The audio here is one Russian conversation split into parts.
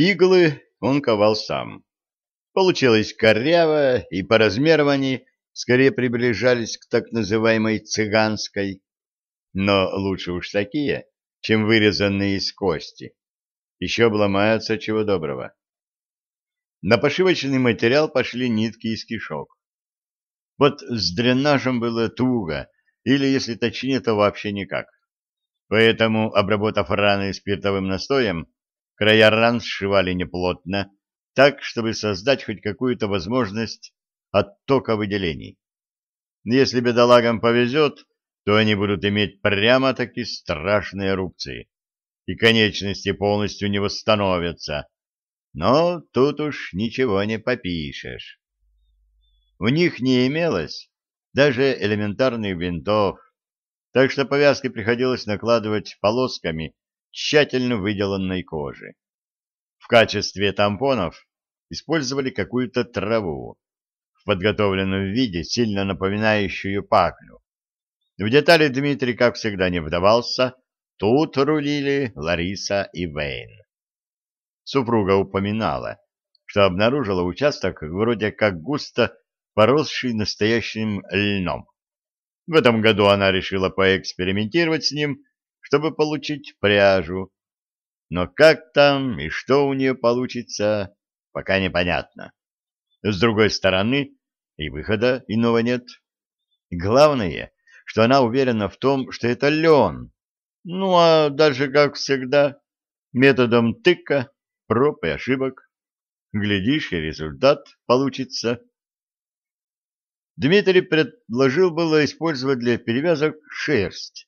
Иглы он ковал сам. Получилось коряво, и по размерам они скорее приближались к так называемой цыганской, но лучше уж такие, чем вырезанные из кости. Еще обломаются чего доброго. На пошивочный материал пошли нитки из кишок. Вот с дренажем было туго, или, если точнее, то вообще никак. Поэтому, обработав раны спиртовым настоем, края ран сшивали неплотно, так, чтобы создать хоть какую-то возможность оттока выделений. Если бедолагам повезет, то они будут иметь прямо-таки страшные эрупции, и конечности полностью не восстановятся. Но тут уж ничего не попишешь. У них не имелось даже элементарных винтов, так что повязки приходилось накладывать полосками тщательно выделанной кожи. В качестве тампонов использовали какую-то траву, в подготовленном виде, сильно напоминающую паклю. В детали Дмитрий, как всегда, не вдавался, тут рулили Лариса и Вейн. Супруга упоминала, что обнаружила участок вроде как густо поросший настоящим льном. В этом году она решила поэкспериментировать с ним, чтобы получить пряжу. Но как там и что у нее получится, пока непонятно. С другой стороны, и выхода иного нет. Главное, что она уверена в том, что это лен. Ну, а дальше, как всегда, методом тыка, проб и ошибок. Глядишь, и результат получится. Дмитрий предложил было использовать для перевязок шерсть.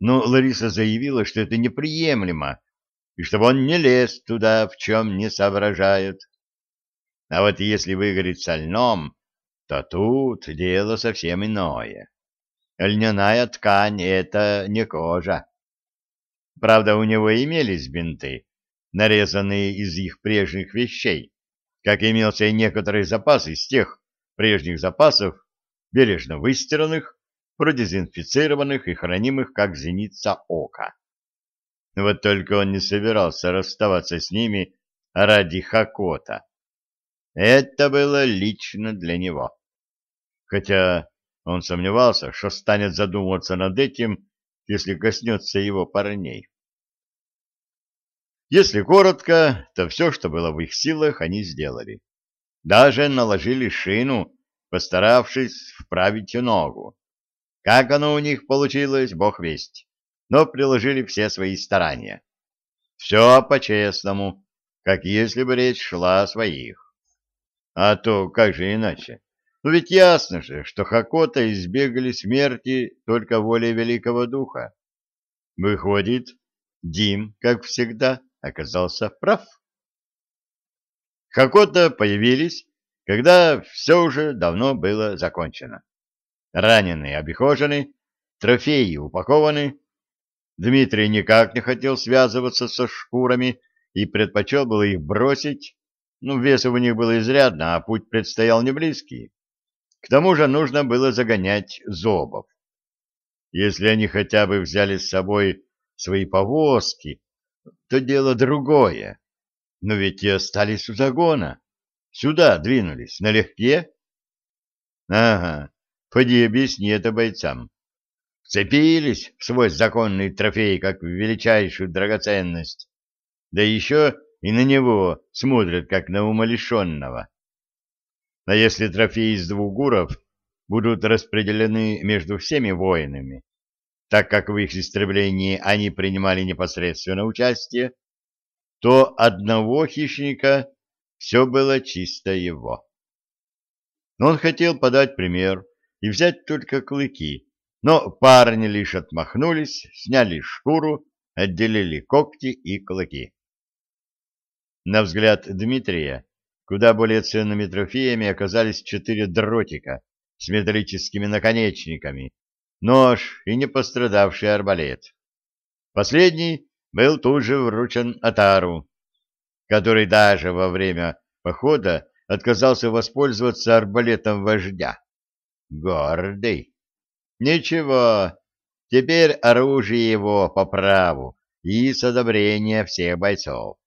Но Лариса заявила, что это неприемлемо, и чтобы он не лез туда, в чем не соображает. А вот если выгореть со льном, то тут дело совсем иное. Льняная ткань — это не кожа. Правда, у него имелись бинты, нарезанные из их прежних вещей, как имелся и некоторый запас из тех, прежних запасов, бережно выстиранных, продезинфицированных и хранимых как зеница ока. Вот только он не собирался расставаться с ними ради Хакота. Это было лично для него. Хотя он сомневался, что станет задумываться над этим, если коснется его парней. Если коротко, то все, что было в их силах, они сделали. Даже наложили шину, постаравшись вправить ногу. Как оно у них получилось, бог весть, но приложили все свои старания. Все по-честному, как если бы речь шла о своих. А то как же иначе? Ну ведь ясно же, что Хакота избегали смерти только волей Великого Духа. Выходит, Дим, как всегда, оказался прав. Хакота появились, когда все уже давно было закончено. Раненые обихожены, трофеи упакованы. Дмитрий никак не хотел связываться со шкурами и предпочел было их бросить. Ну, веса у них было изрядно, а путь предстоял не близкий. К тому же нужно было загонять зобов. Если они хотя бы взяли с собой свои повозки, то дело другое. Но ведь и остались у загона. Сюда двинулись, налегке. Ага, поди объясни это бойцам. Вцепились в свой законный трофей, как в величайшую драгоценность. Да еще и на него смотрят, как на умалишенного. А если трофеи из двух гуров будут распределены между всеми воинами, так как в их истреблении они принимали непосредственно участие, то одного хищника все было чисто его. Но он хотел подать пример и взять только клыки, но парни лишь отмахнулись, сняли шкуру, отделили когти и клыки. На взгляд Дмитрия, куда более ценными трофеями оказались четыре дротика с металлическими наконечниками, нож и не пострадавший арбалет. Последний был тут же вручен Атару, который даже во время похода отказался воспользоваться арбалетом вождя. Гордый. Ничего, теперь оружие его по праву и с одобрения всех бойцов.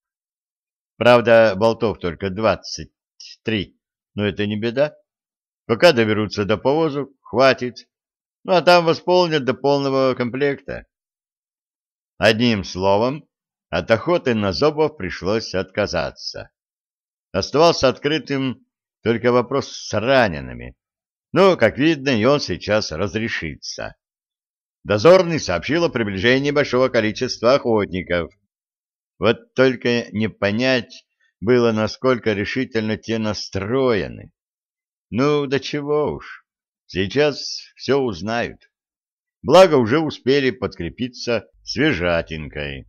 Правда, болтов только двадцать три, но это не беда. Пока доберутся до повозу, хватит. Ну, а там восполнят до полного комплекта. Одним словом, от охоты на зобов пришлось отказаться. Оставался открытым только вопрос с ранеными. Но, как видно, и он сейчас разрешится. Дозорный сообщил о приближении большого количества охотников. Вот только не понять было, насколько решительно те настроены. Ну, да чего уж, сейчас все узнают. Благо, уже успели подкрепиться свежатинкой.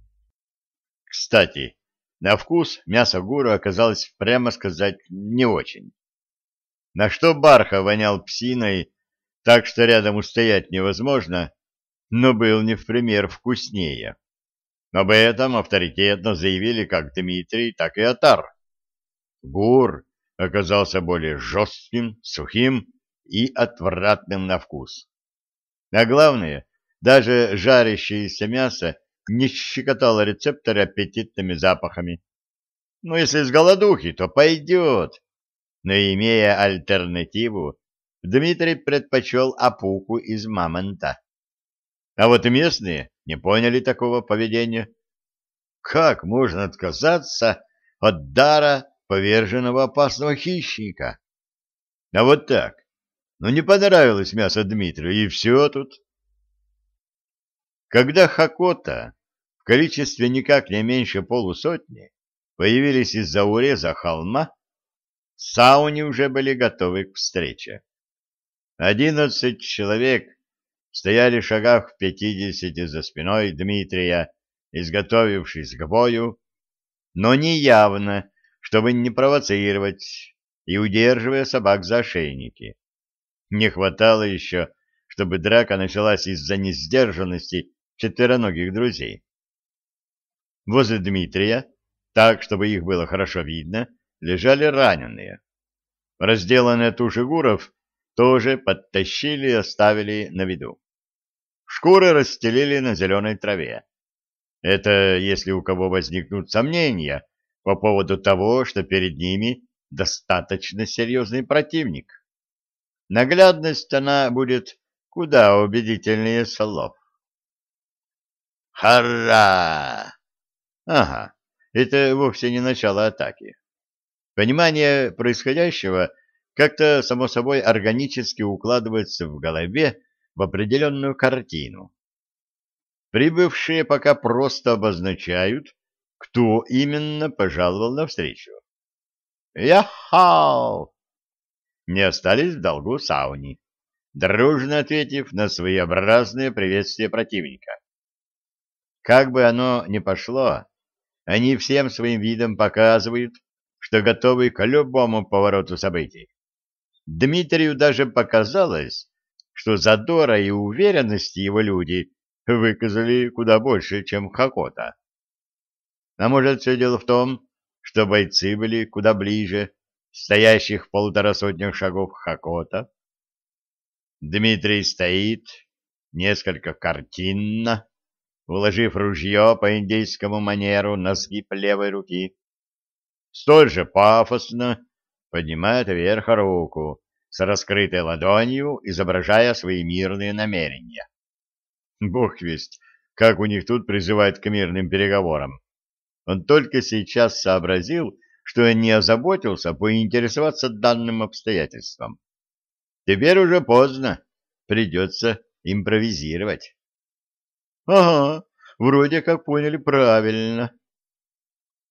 Кстати, на вкус мясо гура оказалось, прямо сказать, не очень. На что Барха вонял псиной, так что рядом устоять невозможно, но был не в пример вкуснее. Об этом авторитетно заявили как Дмитрий, так и Атар. Гур оказался более жестким, сухим и отвратным на вкус. А главное, даже жарящееся мясо не щекотало рецепторы аппетитными запахами. Ну, если с голодухи, то пойдет. Но, имея альтернативу, Дмитрий предпочел опуку из мамонта. А вот местные не поняли такого поведения. Как можно отказаться от дара поверженного опасного хищника? А вот так. Ну, не понравилось мясо Дмитрию, и все тут. Когда Хакота в количестве никак не меньше полусотни появились из-за уреза холма, сауни уже были готовы к встрече. Одиннадцать человек стояли в шагах в пятидесяти за спиной Дмитрия, изготовившись к бою, но не явно, чтобы не провоцировать и удерживая собак за ошейники. Не хватало еще, чтобы драка началась из-за несдержанности четвероногих друзей. Возле Дмитрия, так, чтобы их было хорошо видно, лежали раненые. Разделанные туши гуров тоже подтащили и оставили на виду. Шкуры расстелили на зеленой траве. Это если у кого возникнут сомнения по поводу того, что перед ними достаточно серьезный противник. Наглядность она будет куда убедительнее слов. Хара! Ага, это вовсе не начало атаки. Понимание происходящего как-то, само собой, органически укладывается в голове в определенную картину. Прибывшие пока просто обозначают, кто именно пожаловал навстречу. «Яхау!» Не остались в долгу сауни, дружно ответив на своеобразное приветствие противника. Как бы оно ни пошло, они всем своим видом показывают, что готовы к любому повороту событий. Дмитрию даже показалось, что задора и уверенности его люди выказали куда больше, чем Хакота. А может, все дело в том, что бойцы были куда ближе, стоящих в полутора сотнях шагов Хакота. Дмитрий стоит, несколько картинно, уложив ружье по индейскому манеру на сгиб левой руки. Столь же пафосно поднимает вверх руку с раскрытой ладонью, изображая свои мирные намерения. Бог весть, как у них тут призывают к мирным переговорам. Он только сейчас сообразил, что я не озаботился поинтересоваться данным обстоятельством. Теперь уже поздно, придется импровизировать. Ага, вроде как поняли правильно.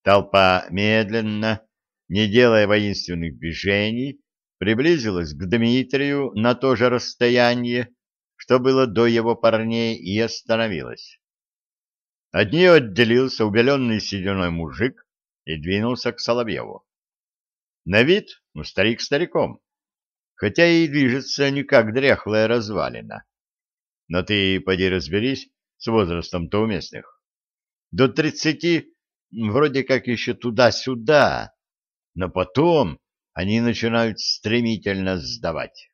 Толпа медленно, не делая воинственных движений, приблизилась к Дмитрию на то же расстояние, что было до его парней, и остановилась. От нее отделился убеленный сединой мужик и двинулся к Соловьеву. На вид, ну, старик стариком, хотя и движется не как дряхлая развалина. Но ты поди разберись, с возрастом-то у местных. До тридцати вроде как еще туда-сюда, но потом они начинают стремительно сдавать.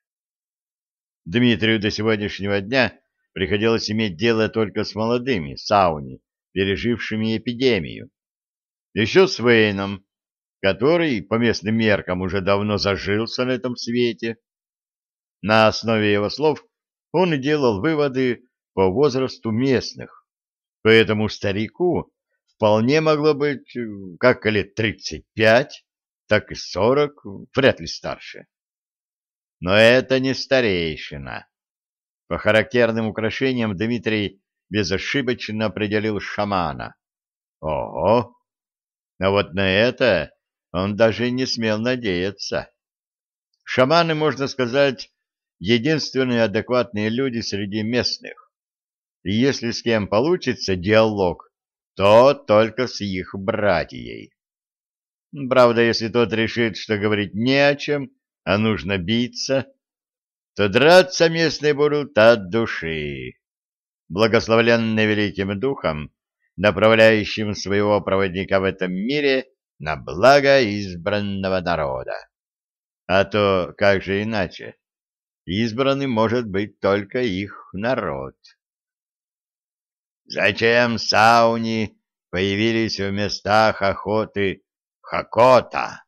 Дмитрию до сегодняшнего дня приходилось иметь дело только с молодыми сауни, пережившими эпидемию. Еще с Вейном, который по местным меркам уже давно зажился на этом свете. На основе его слов он делал выводы по возрасту местных, поэтому старику вполне могло быть как лет тридцать пять, так и сорок, вряд ли старше. Но это не старейшина. По характерным украшениям Дмитрий безошибочно определил шамана. Ого! А вот на это он даже не смел надеяться. Шаманы, можно сказать, единственные адекватные люди среди местных. И если с кем получится диалог, то только с их братьей. Правда, если тот решит, что говорить не о чем, а нужно биться, то драться местные будут от души. Благословленные великим духом, направляющим своего проводника в этом мире на благо избранного народа. А то как же иначе? Избранным может быть только их народ. Зачем сауни появились в местах охоты Хакота?